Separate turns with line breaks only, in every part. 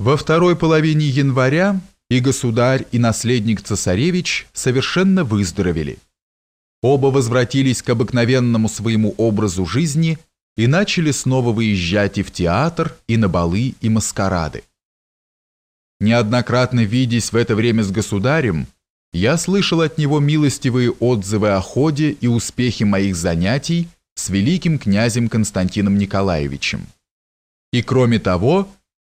Во второй половине января и государь, и наследник цесаревич совершенно выздоровели. Оба возвратились к обыкновенному своему образу жизни и начали снова выезжать и в театр, и на балы, и маскарады. Неоднократно видясь в это время с государем, я слышал от него милостивые отзывы о ходе и успехе моих занятий с великим князем Константином Николаевичем. И кроме того,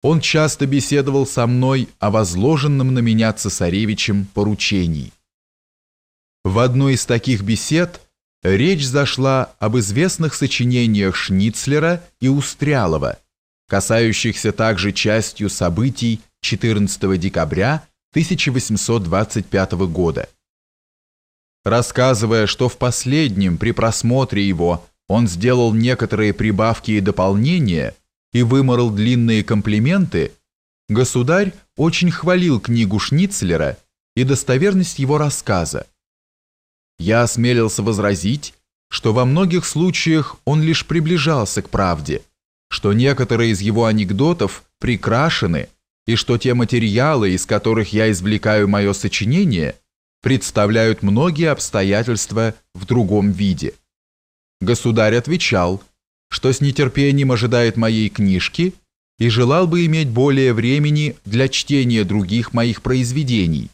он часто беседовал со мной о возложенном на меня цесаревичем поручении. В одной из таких бесед речь зашла об известных сочинениях Шницлера и Устрялова, касающихся также частью событий 14 декабря 1825 года. Рассказывая, что в последнем при просмотре его он сделал некоторые прибавки и дополнения и выморал длинные комплименты, государь очень хвалил книгу Шницлера и достоверность его рассказа. Я осмелился возразить, что во многих случаях он лишь приближался к правде, что некоторые из его анекдотов прикрашены и что те материалы, из которых я извлекаю мое сочинение, представляют многие обстоятельства в другом виде. Государь отвечал, что с нетерпением ожидает моей книжки и желал бы иметь более времени для чтения других моих произведений,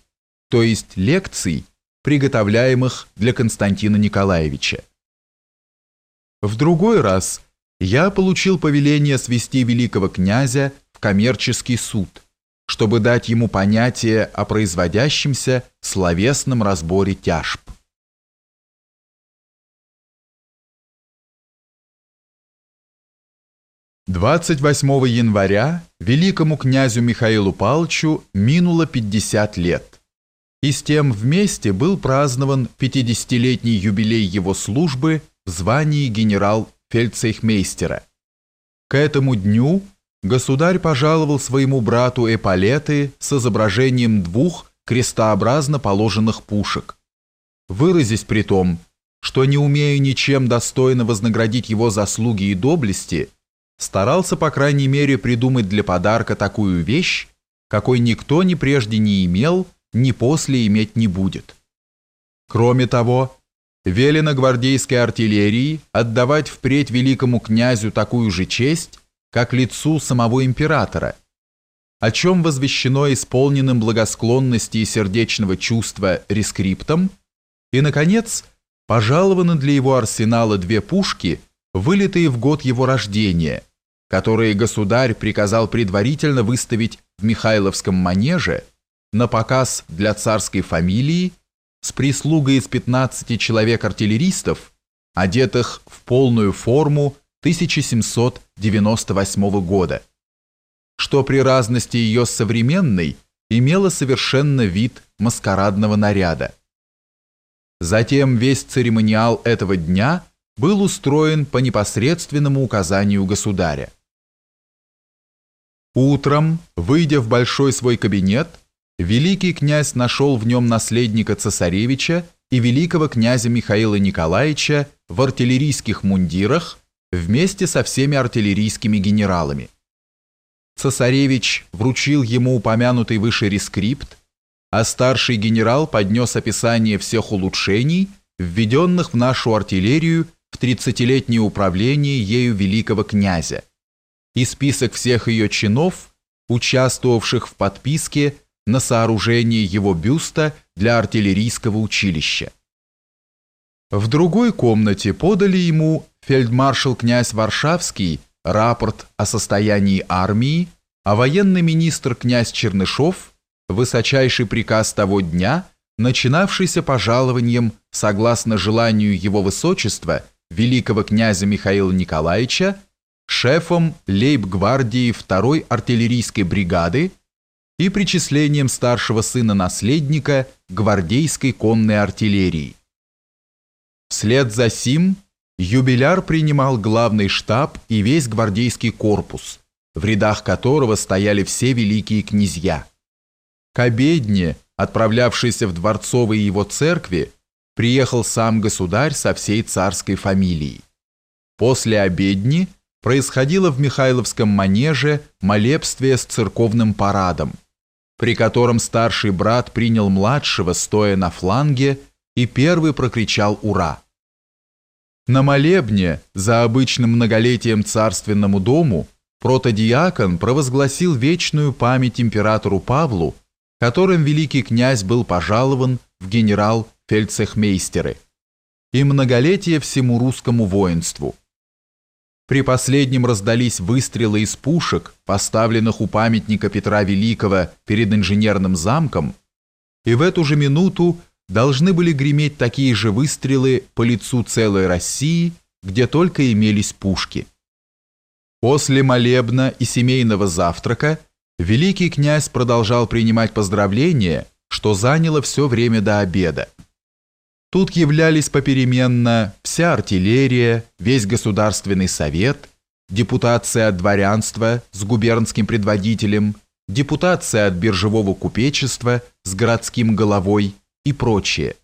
то есть лекций, приготовляемых для Константина Николаевича. В другой раз я получил повеление свести великого князя коммерческий суд, чтобы дать ему понятие о производящемся словесном разборе тяжб. Двадцать восьмого января великому князю Михаилу Палчу минуло 50 лет, и с тем вместе был празднован 50-летний юбилей его службы в звании генерал-фельдцейхмейстера. К этому дню государь пожаловал своему брату эполеты с изображением двух крестообразно положенных пушек, выразясь при том, что, не умея ничем достойно вознаградить его заслуги и доблести, старался, по крайней мере, придумать для подарка такую вещь, какой никто ни прежде не имел, ни после иметь не будет. Кроме того, велено гвардейской артиллерии отдавать впредь великому князю такую же честь, как лицу самого императора, о чем возвещено исполненным благосклонности и сердечного чувства рескриптом, и, наконец, пожалованы для его арсенала две пушки, вылитые в год его рождения, которые государь приказал предварительно выставить в Михайловском манеже на показ для царской фамилии с прислугой из 15 человек артиллеристов, одетых в полную форму 1798 года, что при разности ее с современной имело совершенно вид маскарадного наряда. Затем весь церемониал этого дня был устроен по непосредственному указанию государя. Утром, выйдя в большой свой кабинет, великий князь нашел в нем наследника цесаревича и великого князя Михаила Николаевича в артиллерийских мундирах вместе со всеми артиллерийскими генералами. Цесаревич вручил ему упомянутый выше рескрипт, а старший генерал поднес описание всех улучшений, введенных в нашу артиллерию в 30-летнее управление ею великого князя, и список всех ее чинов, участвовавших в подписке на сооружение его бюста для артиллерийского училища. В другой комнате подали ему фельдмаршал князь Варшавский рапорт о состоянии армии, а военный министр князь Чернышов высочайший приказ того дня, начинавшийся пожалованием согласно желанию его высочества великого князя Михаила Николаевича шефом лейб-гвардии 2-й артиллерийской бригады и причислением старшего сына наследника гвардейской конной артиллерии. Вслед за сим юбиляр принимал главный штаб и весь гвардейский корпус, в рядах которого стояли все великие князья. К обедне, отправлявшийся в дворцовые его церкви, приехал сам государь со всей царской фамилией. После обедни происходило в Михайловском манеже молебствие с церковным парадом, при котором старший брат принял младшего, стоя на фланге, и первый прокричал «Ура!». На молебне за обычным многолетием царственному дому протодиакон провозгласил вечную память императору Павлу, которым великий князь был пожалован в генерал-фельдцехмейстеры, и многолетие всему русскому воинству. При последнем раздались выстрелы из пушек, поставленных у памятника Петра Великого перед инженерным замком, и в эту же минуту должны были греметь такие же выстрелы по лицу целой России, где только имелись пушки. После молебна и семейного завтрака великий князь продолжал принимать поздравления, что заняло все время до обеда. Тут являлись попеременно вся артиллерия, весь Государственный совет, депутация от дворянства с губернским предводителем, депутация от биржевого купечества с городским головой и прочее.